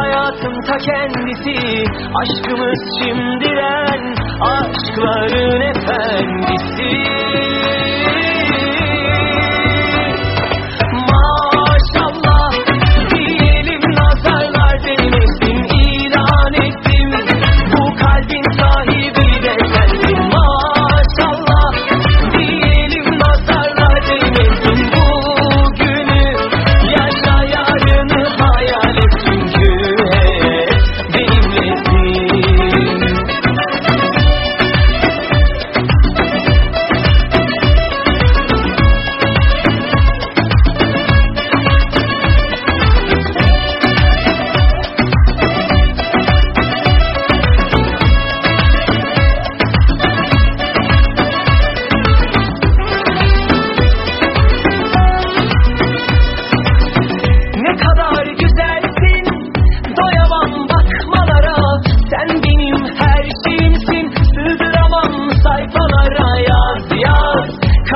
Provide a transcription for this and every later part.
hayatın ta kendisi. Aşkımız şimdiden aşkların efendisi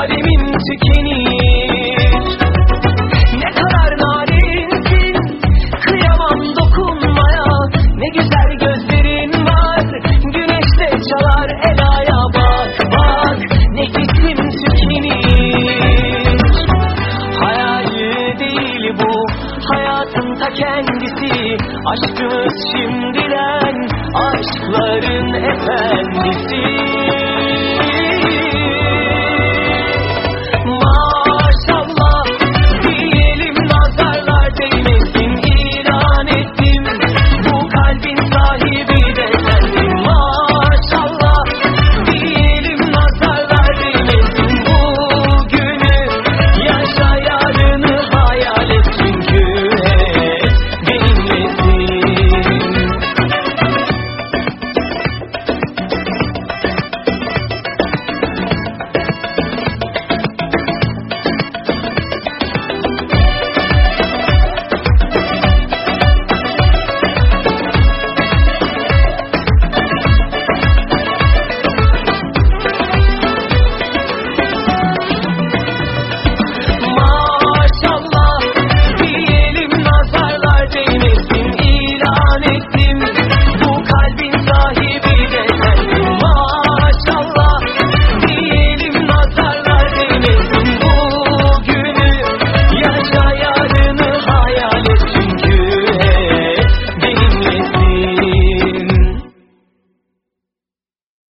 kalemim tükenir Ne kadar narinsin kıyamam dokunmaya. Ne güzel gözlerin var güneşte çalar Ela'ya bak bak. Nefesim tükenir Hayal değil bu hayatın ta kendisi. Aşkımız şimdiden aşkların efendisi.